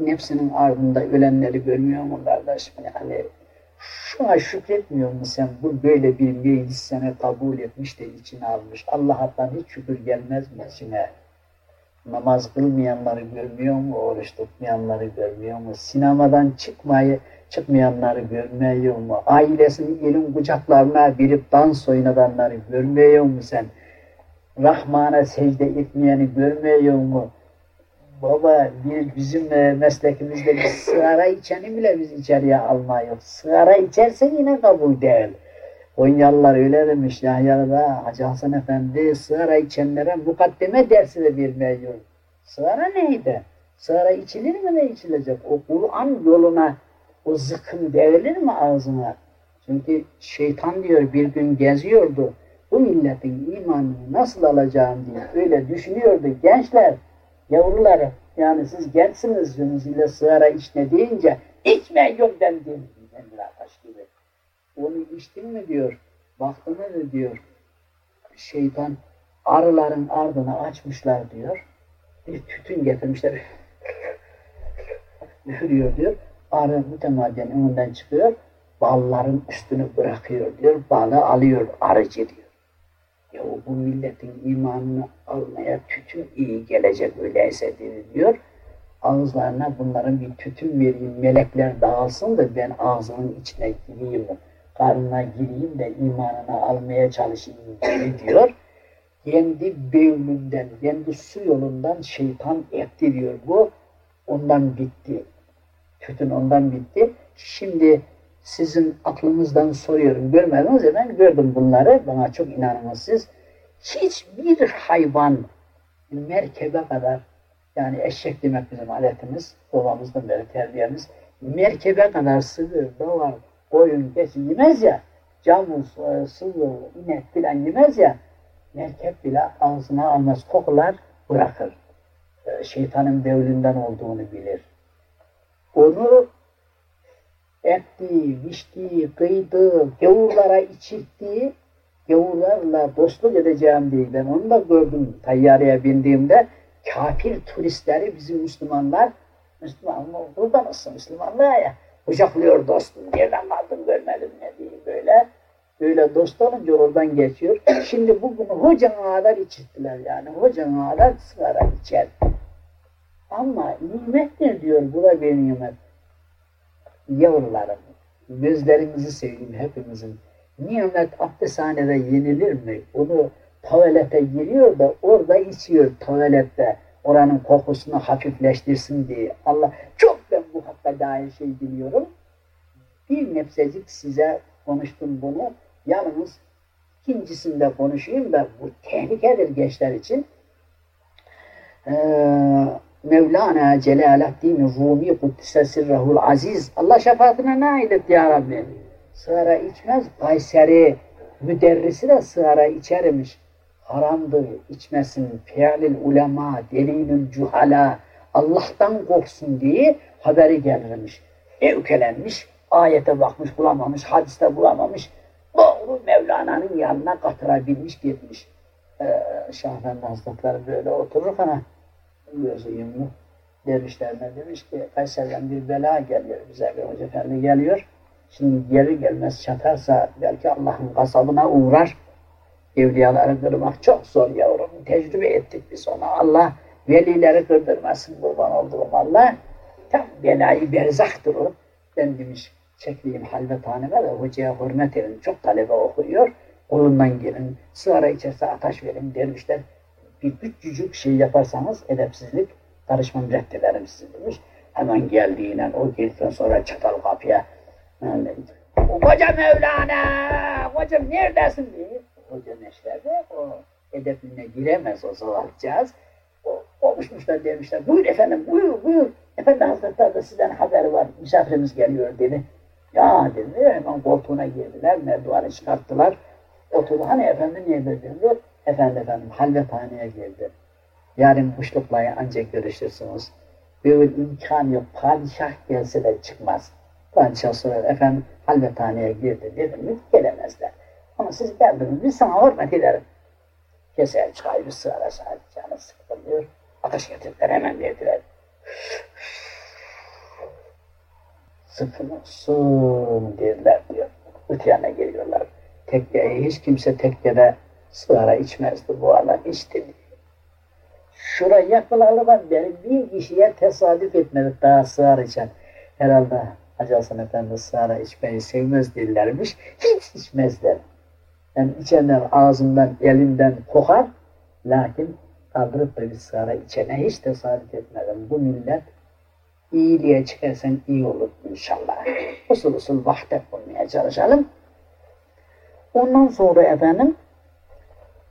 Speaker 2: Nefsinin ardında ölenleri görmüyor mu kardeşim? Yani şu an şükretmiyor musun sen? Bu böyle bir meclis seni kabul etmiş de içine almış. Allah'tan hiç şükür gelmez mi içine? Namaz kılmayanları görmüyor mu? Oruç tutmayanları görmüyor mu? Sinemadan çıkmayı çıkmayanları görmüyor mu? Ailesini elin kucaklarına birip dans oynadanları görmüyor mu sen? Rahman'a secde etmeyeni görmüyor mu? Baba bir bizim e, meslekimizde bir sigara içeni bile biz içeriye almıyoruz. Sigara içerse yine kabul değil. Konyalılar öyle demiş Yahya'da Hacı Hasan Efendi sigara içenlere mukaddeme dersi de vermiyor. Sigara neydi? Sigara içilir mi ne içilecek? O Kur'an yoluna o zıkım devrilir mi ağzına? Çünkü şeytan diyor bir gün geziyordu. Bu milletin imanını nasıl alacağım diye öyle düşünüyordu. Gençler, yavruları yani siz gençsiniz ile sigara içme deyince içme yok dendim. Dendiler taş gibi. Onu içtin mi diyor. Baktın mı diyor. Şeytan arıların ardına açmışlar diyor. Bir tütün getirmişler. Üfürüyor diyor arı mütemadiyen önünden çıkıyor, balların üstünü bırakıyor diyor, balı alıyor arıcı diyor. Ya bu milletin imanını almaya tütün iyi gelecek öyleyse diyor. Ağızlarına bunların bir tütün vereyim, melekler dağılsın da ben ağzının içine gireyim, karnına gireyim de imanını almaya çalışayım diyor. Kendi beyninden, kendi su yolundan şeytan ettiriyor bu. Ondan bitti. Tütün ondan bitti. Şimdi sizin aklınızdan soruyorum. Görmediniz ya ben gördüm bunları. Bana çok inanınız siz. Hiçbir hayvan merkebe kadar yani eşek demek bizim aletimiz. Babamızdan beri terbiyemiz. Merkebe kadar sığır, davar, koyun, keçi yemez ya. Camuz, e, sığır, inek filan yemez ya. Merkep bile ağzına almaz kokular bırakır. E, şeytanın devlinden olduğunu bilir onu etti, biçti, kıydı, gavurlara içirtti, gavurlarla dostluk edeceğim diye ben onu da gördüm tayyareye bindiğimde kafir turistleri bizim Müslümanlar Müslüman mı? Burada mısın Müslümanlığa ya? Kucaklıyor dostum. Nereden kaldın görmedim ne diye böyle. Böyle dost olunca oradan geçiyor. Şimdi bugün hocan ağalar içirttiler yani. Hocan ağalar sigara içer. Ama nimettir diyor bu da bir nimet. Yavrularım, gözlerinizi seveyim hepimizin. Nimet abdesthanede yenilir mi? Onu tuvalete giriyor da orada içiyor tuvalette. Oranın kokusunu hafifleştirsin diye. Allah çok ben bu hakka dair şey biliyorum. Bir nefsecik size konuştum bunu. Yalnız ikincisinde konuşayım da bu tehlikedir gençler için. Ee, Mevlana Celaleddin Rumi Kuddise Sirrahul Aziz Allah şefaatine nail et ya Rabbi. Sigara içmez. Kayseri müderrisi de sigara içermiş. Haramdır içmesin. Fi'lil ulema, delilül cuhala. Allah'tan korksun diye haberi gelirmiş. Evkelenmiş, ayete bakmış bulamamış, hadiste bulamamış. Doğru Mevlana'nın yanına katırabilmiş gitmiş. Ee, Şahfendi Hazretleri böyle oturur falan gözü yumlu dervişlerine demiş ki Kayseri'den bir bela geliyor bize bir hoca efendi geliyor. Şimdi geri gelmez çatarsa belki Allah'ın kasabına uğrar. Evliyaları kırmak çok zor yavrum. Tecrübe ettik biz ona. Allah velileri kırdırmasın kurban olduğum Allah. Tam belayı berzaktır o. Ben demiş çektiğim halvethaneme de hocaya hürmet edin. Çok talebe okuyor. Kolundan gelin. Sığara içerse ateş verin dermişler. Bir küçücük şey yaparsanız edepsizlik karışmam reddederim sizi demiş. Hemen geldiğiyle o geldikten sonra çatal kapıya Koca Mevlana, hocam neredesin diye. Hoca neşlerde o edebine giremez o zavallıcağız. O, olmuşmuşlar demişler. Buyur efendim, buyur, buyur. Efendi Hazretleri de sizden haber var. Misafirimiz geliyor dedi. Ya dedi. Hemen koltuğuna girdiler. Merdivanı çıkarttılar. Oturdu. Hani efendi niye dedi? Efendi efendim halvethaneye girdi. Yarın kuşlukla ancak görüşürsünüz. Böyle imkan yok. Padişah gelse de çıkmaz. Padişah sorar efendim halvethaneye girdi dedim gelemezler. Ama siz geldiniz biz sana hürmet ederim. Keser çay bir sırada sadece canı sıkılıyor. Ateş getirdiler hemen verdiler. Sıfır olsun dediler diyor. Öte geliyorlar. Tekkeye hiç kimse tekkede sigara içmezdi bu adam içti. Şura yakılalıdan beri bir kişiye tesadüf etmedi daha sığar içen. Herhalde Hacı Hasan Efendi sigara içmeyi sevmez dillermiş. Hiç içmezler. Yani içenler ağzından, elinden kokar. Lakin kaldırıp da bir sigara içene hiç tesadüf etmeden bu millet iyiliğe çıkarsan iyi olur inşallah. Usul usul vahdet bulmaya çalışalım. Ondan sonra efendim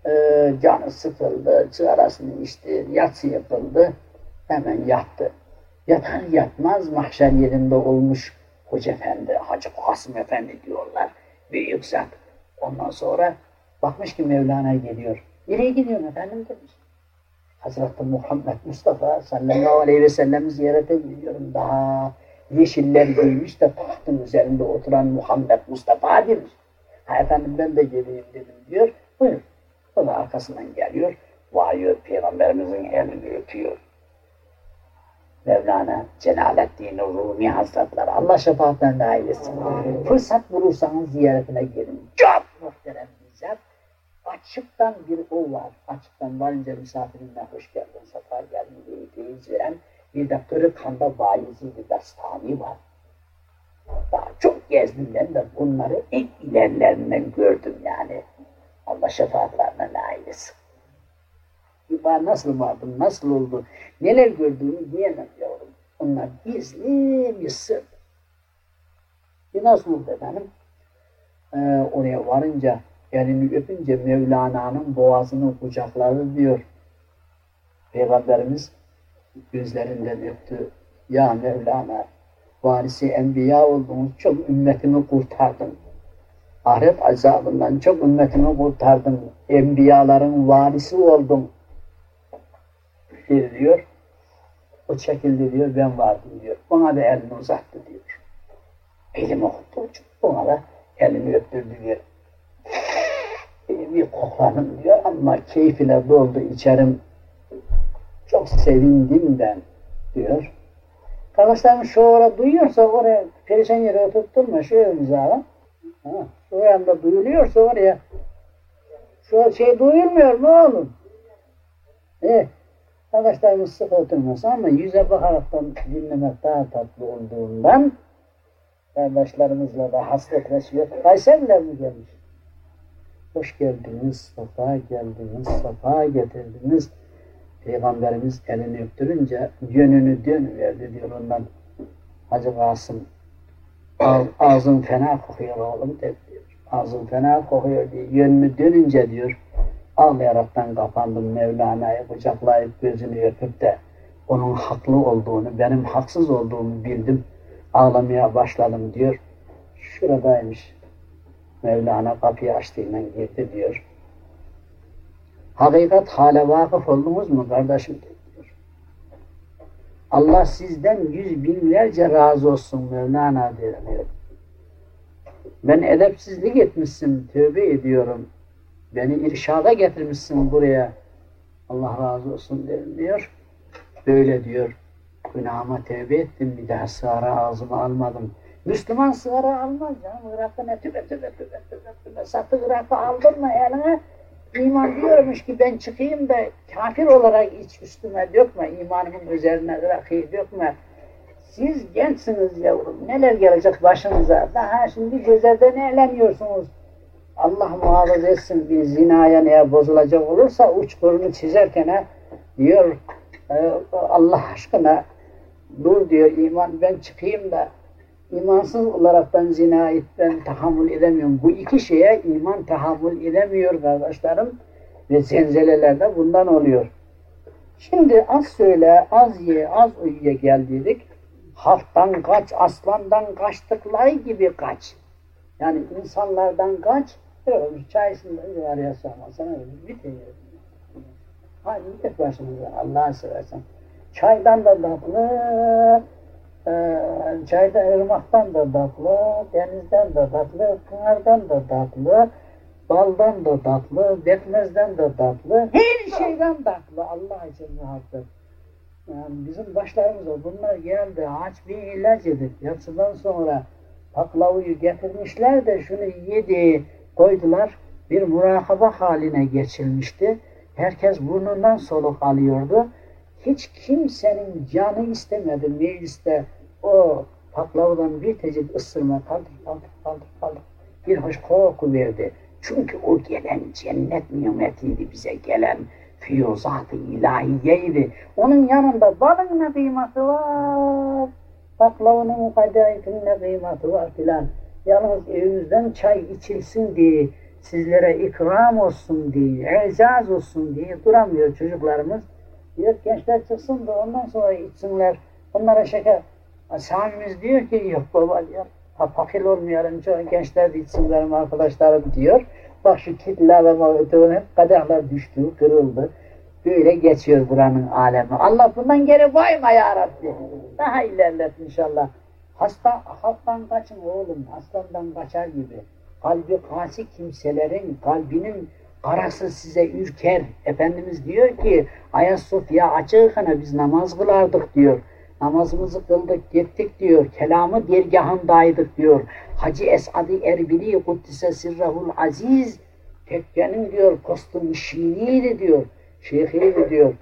Speaker 2: e, canı sıkıldı, sigarasını içti, yatsı yapıldı, hemen yattı. Yatar yatmaz mahşer yerinde olmuş Hoca Efendi, Hacı Kasım Efendi diyorlar. Büyük zat. Ondan sonra bakmış ki Mevlana geliyor. Nereye gidiyorsun efendim demiş. Hazreti Muhammed Mustafa sallallahu aleyhi ve sellem ziyarete gidiyorum. Daha yeşiller giymiş de tahtın üzerinde oturan Muhammed Mustafa demiş. Ha efendim ben de geleyim dedim diyor. Buyur. O da arkasından geliyor. Varıyor Peygamberimizin elini öpüyor. Mevlana Celaleddin Rumi Hazretleri Allah şefaatlerine nail etsin. Fırsat bulursanız ziyaretine gelin. Çok muhterem bizzat. Açıktan bir o var. Açıktan varınca misafirine hoş geldin, sefa geldin diye veren bir de Kırıkhan'da vaizi bir dastani var. Daha çok gezdim ben de bunları ilk ilerlerinden gördüm yani. Allah şefaatlerine nail etsin. Nasıl vardı, nasıl oldu, neler gördüğümü diyemem yavrum. Onlar gizli bir sır. Bir nasıl oldu efendim? Ee, oraya varınca, elini öpünce Mevlana'nın boğazını kucakladı diyor. Peygamberimiz gözlerinden öptü. Ya Mevlana, varisi enbiya oldunuz, çok ümmetimi kurtardın. Ahiret azabından çok ümmetimi kurtardın. Enbiyaların varisi oldun diyor. O çekildi diyor, ben vardım diyor. Bana da elini uzattı diyor. Elimi okuttu Bana da elini öptürdü diyor. Bir koklanım diyor ama keyfine doldu içerim. Çok sevindim ben diyor. Kardeşlerim şu ara duyuyorsa oraya perişan yere oturtturma şu evimize alın. Ha, şu yanda duyuluyorsa oraya şu şey duyulmuyor mu oğlum? Evet. Arkadaşlarımız sık oturmasa ama yüze bakaraktan dinlemek daha tatlı olduğundan kardeşlerimizle de hasretleşiyor. Kayseriler mi gelmiş? Hoş geldiniz, safa geldiniz, safa getirdiniz. Peygamberimiz elini öptürünce yönünü dönüverdi diyor ondan. Hacı Kasım ağzın fena kokuyor oğlum dedi diyor. Ağzın fena kokuyor diye yönünü dönünce diyor ağlayaraktan kapandım Mevlana'yı kucaklayıp gözünü öpüp de onun haklı olduğunu, benim haksız olduğumu bildim. Ağlamaya başladım diyor. Şuradaymış. Mevlana kapıyı açtığıyla girdi diyor. Hakikat hale vakıf oldunuz mu kardeşim diyor. Allah sizden yüz binlerce razı olsun Mevlana diyor. Ben edepsizlik etmişsin, tövbe ediyorum. Beni irşada getirmişsin buraya. Allah razı olsun derim diyor. Böyle diyor. Günahıma tevbe ettim. Bir daha sigara ağzıma almadım. Müslüman sigara almaz canım. Irak'ı ne tübe tübe tübe tübe tübe. Satı Irak'ı aldın mı eline? İman diyormuş ki ben çıkayım da kafir olarak iç üstüme dökme. imanımın üzerine Irak'ı dökme. Siz gençsiniz yavrum. Neler gelecek başınıza? Daha şimdi gözlerden eğleniyorsunuz. Allah muhafaza etsin bir zinaya neye bozulacak olursa uçkurunu çizerken diyor e, Allah aşkına dur diyor iman ben çıkayım da imansız olarak ben zina ben tahammül edemiyorum. Bu iki şeye iman tahammül edemiyor kardeşlerim ve zenzelelerde bundan oluyor. Şimdi az söyle, az ye, az uyuya geldiydik. Halktan kaç, aslandan kaçtıkları gibi kaç. Yani insanlardan kaç, Yok, çaysın da araya sorma. Sana bir de Hadi git başımıza Allah'ı seversen. Çaydan da tatlı, e, çayda ırmaktan da tatlı, denizden de tatlı, pınardan da tatlı, baldan da tatlı, bekmezden de tatlı, her şeyden tatlı. Allah için muhabbet. Yani bizim başlarımıza bunlar geldi, aç bir ilaç edip, yatsıdan sonra baklavuyu getirmişler de şunu yedi, koydular. Bir murakaba haline geçilmişti. Herkes burnundan soluk alıyordu. Hiç kimsenin canı istemedi mecliste o paklavdan bir tecik ısırma kaldır kaldır kaldır kaldır. Bir hoş koku verdi. Çünkü o gelen cennet nimetiydi bize gelen fiyuzat-ı ilahiyeydi. Onun yanında balın ne kıymeti var, baklavanın kadayıfın ne kıymeti var filan. Yalnız evimizden çay içilsin diye, sizlere ikram olsun diye, ezaz olsun diye duramıyor çocuklarımız. Diyor gençler çıksın da ondan sonra içsinler. Onlara şeker. Samimiz diyor ki yok baba diyor. Fakir olmayalım çok gençler de içsinler arkadaşlarım diyor. Bak şu kitli adama ötürü kadehler düştü, kırıldı. Böyle geçiyor buranın alemi. Allah bundan geri koyma ya Rabbi. Daha ilerlet inşallah. Hasta, halktan kaçın oğlum, aslandan kaçar gibi. Kalbi kasi kimselerin kalbinin karası size ürker. Efendimiz diyor ki Ayasofya açıkına biz namaz kılardık diyor. Namazımızı kıldık gittik diyor. Kelamı dergahındaydık diyor. Hacı Esad-ı Erbili Kuddise Sirrahul Aziz tekkenin diyor postu müşiniydi diyor. Şeyhiydi diyor.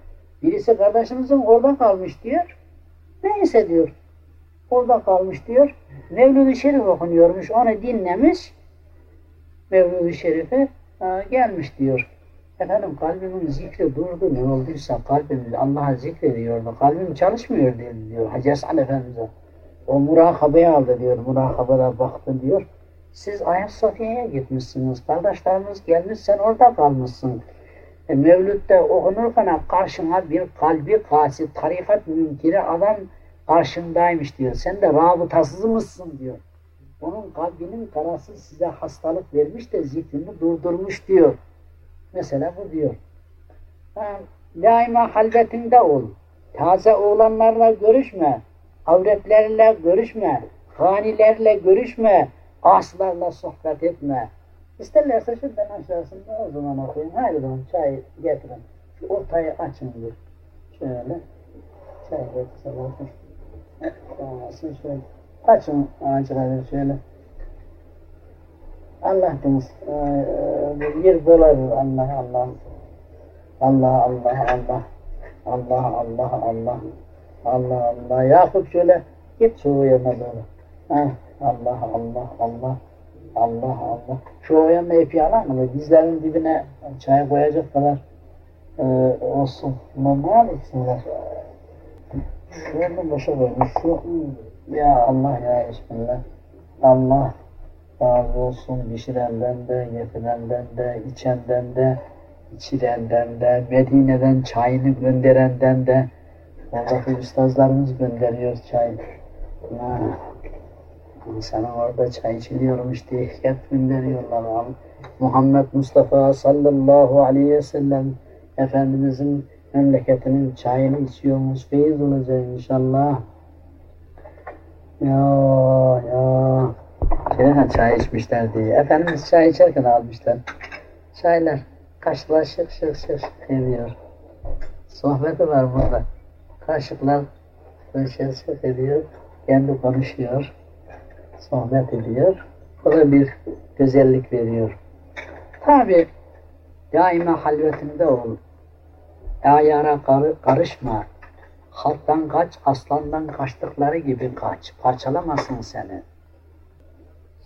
Speaker 2: Birisi kardeşimizin orada kalmış diyor. Neyse diyor orada kalmış diyor. Mevlid-i Şerif okunuyormuş. Onu dinlemiş. Mevlid-i Şerif'e gelmiş diyor. Efendim kalbimin zikri durdu ne olduysa kalbim Allah'a zikrediyordu. Kalbim çalışmıyor diyor Hacı Hasan Efendimiz'e. O murakabeyi aldı diyor. Murakabada baktı diyor. Siz Ayasofya'ya gitmişsiniz. Kardeşlerimiz gelmiş sen orada kalmışsın. E, Mevlüt'te okunurken karşına bir kalbi kasi, tarikat münkiri adam karşındaymış diyor. Sen de rabıtasız mısın diyor. Onun kalbinin karası size hastalık vermiş de zikrini durdurmuş diyor. Mesela bu diyor. Ha, daima halvetinde ol. Taze oğlanlarla görüşme. Avretlerle görüşme. Hanilerle görüşme. Aslarla sohbet etme. İsterlerse şuradan aşağısında o zaman okuyun. Haydi oğlum çay getirin. Şu ortayı açın diyor. Şöyle. Çay getirin. Olmasın şöyle. Açın ağaçları şöyle. Allah deniz. Bir dolar Allah Allah. Allah Allah Allah. Allah Allah Allah. Allah Allah. Yakup şöyle git yanına doğru. Allah Allah Allah. Allah Allah. Şu o yanına ipi mı? Dizlerin dibine çay koyacak kadar e, olsun. Normal içsinler. Şunu boşa koymuş. Şu, ya Allah ya Bismillah. Allah razı olsun pişirenden de, getirenden de, içenden de, içirenden de, Medine'den çayını gönderenden de, oradaki ustazlarımız gönderiyor çay. Ha. Sana orada çay içiliyormuş diye hep gönderiyorlar. Muhammed Mustafa sallallahu aleyhi ve sellem Efendimizin memleketinin çayını içiyormuş. Feyiz olacak inşallah. Ya. Çay içmişler diye. Efendimiz çay içerken almışlar. Çaylar kaşıklar şık şık şık ediyor. Sohbeti var burada. Kaşıklar böyle şık şık ediyor. Kendi konuşuyor. Sohbet ediyor. O da bir güzellik veriyor. Tabi daima halvetinde ol ayara karışma. Halktan kaç, aslandan kaçtıkları gibi kaç. Parçalamasın seni.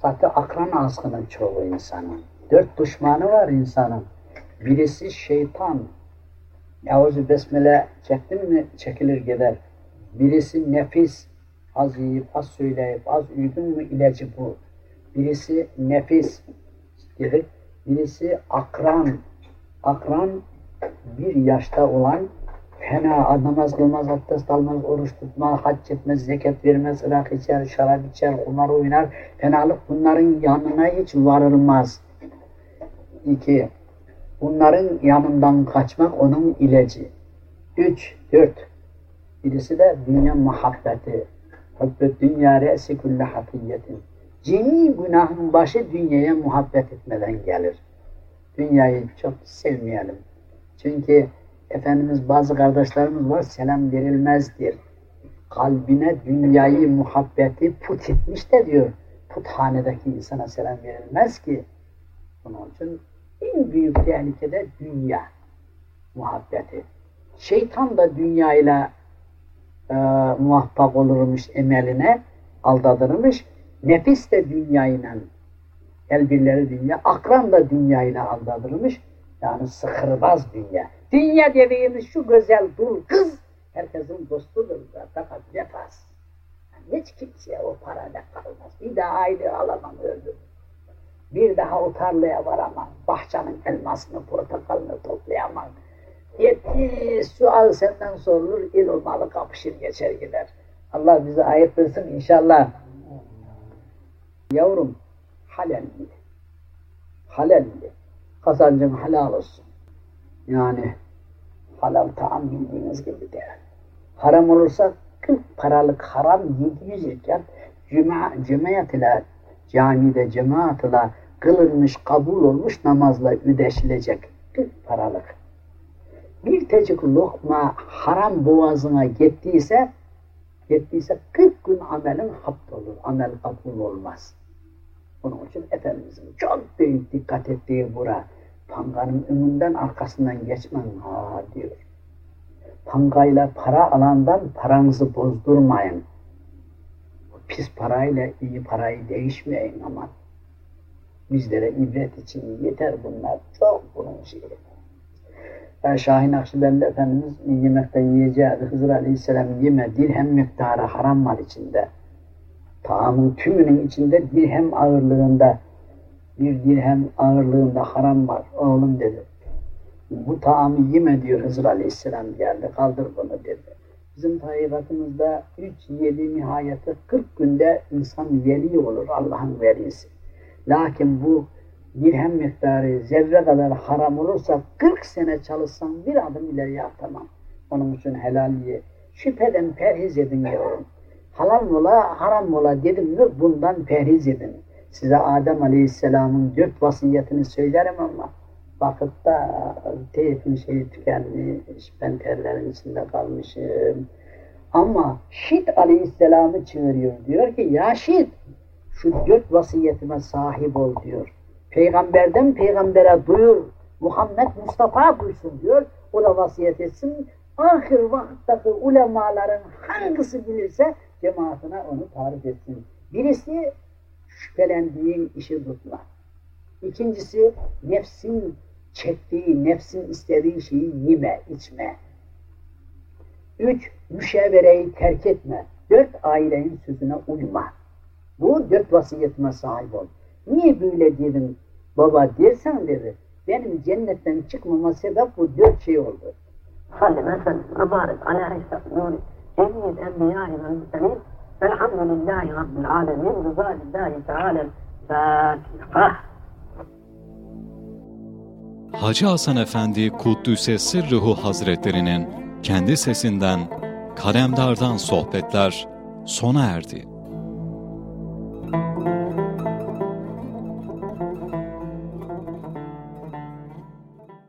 Speaker 2: Zaten akran azgının çoğu insanın. Dört düşmanı var insanın. Birisi şeytan. Yavuz Besmele çektin mi çekilir gider. Birisi nefis. Az yiyip az söyleyip az uyudun mu ilacı bu. Birisi nefis. Birisi akran. Akran bir yaşta olan fena namaz kılmaz, abdest almaz, oruç tutmaz, hac etmez, zekat vermez, ırak içer, şarap içer, kumar oynar. Fenalık bunların yanına hiç varılmaz. İki, bunların yanından kaçmak onun ilacı. Üç, dört, birisi de dünya muhabbeti. Hübbet dünya re'si kulle hatiyetin. Cini günahın başı dünyaya muhabbet etmeden gelir. Dünyayı çok sevmeyelim. Çünkü Efendimiz bazı kardeşlerimiz var selam verilmezdir. Kalbine dünyayı muhabbeti put etmiş de diyor. Puthanedeki insana selam verilmez ki. Onun için en büyük tehlikede dünya muhabbeti. Şeytan da dünyayla e, muvaffak olurmuş emeline, aldatırmış. Nefis de dünyayla, elbirleri dünya, akran da dünyayla aldatırmış. Yani sıkırbaz dünya. Dünya dediğimiz şu güzel dul kız herkesin dostudur da fakat vefas. Yani hiç kimseye o parayla kalmaz. Bir daha aile alamam öldüm. Bir daha o tarlaya varamam. Bahçenin elmasını, portakalını toplayamam. Yetmiş sual senden sorulur, il olmalı kapışır geçer gider. Allah bize ayet versin inşallah. Yavrum, halalli. Halalli. Kazancın halal olsun. Yani halal taam bildiğiniz gibi de. Haram olursa 40 paralık haram 700 iken cuma, cemaat ile camide cemaat ile kılınmış, kabul olmuş namazla ödeşilecek 40 paralık. Bir tecik lokma haram boğazına gittiyse gittiyse 40 gün amelin hapt olur. Amel kabul olmaz. Onun için Efendimizin çok büyük dikkat ettiği bura Panganın önünden arkasından geçmen ha diyor. Pangayla para alandan paranızı bozdurmayın. Pis parayla iyi parayı değişmeyin ama. Bizlere ibret için yeter bunlar. Çok bunun şeyi. Yani Şahin Akşibendi Efendimiz yemekten yiyeceği Hızır Aleyhisselam yeme dirhem miktarı haram mal içinde. Taamın tümünün içinde dirhem ağırlığında bir dirhem ağırlığında haram var. Oğlum dedi. Bu taamı yeme diyor Hızır Aleyhisselam geldi. Kaldır bunu dedi. Bizim tarikatımızda 3-7 nihayeti 40 günde insan veli olur. Allah'ın velisi. Lakin bu dirhem miktarı zerre kadar haram olursa 40 sene çalışsan bir adım ileriye atamam. Onun için helal ye. Şüpheden perhiz edin yavrum. Halal mola, haram mola dedim mi bundan perhiz edin. Size Adem Aleyhisselam'ın dört vasiyetini söylerim ama vakitte teyfin şeyi tükenmiş, ben terlerin içinde kalmışım. Ama Şit Aleyhisselam'ı çığırıyor. Diyor ki ya Şit şu dört vasiyetime sahip ol diyor. Peygamberden peygambere duyur. Muhammed Mustafa duysun diyor. O da vasiyet etsin. Ahir vakitteki ulemaların hangisi bilirse cemaatine onu tarif etsin. Birisi şüphelendiğin işi tutma. İkincisi nefsin çektiği, nefsin istediği şeyi yeme, içme. Üç, müşevereyi terk etme. Dört, ailenin sözüne uyma. Bu dört vasiyetime sahip ol. Niye böyle dedim baba dersen dedi. Benim cennetten çıkmama sebep bu dört şey oldu.
Speaker 3: Sallim efendim, mübarek, aleyhisselam, nuri, emniyet, enbiya, iman, müstemin, فالحمد لله رب العالمين رضا لله تعالى الفاتحه
Speaker 1: Hacı Hasan Efendi Kuddüs'e Sırrıhu Hazretlerinin kendi sesinden Kalemdar'dan sohbetler sona erdi.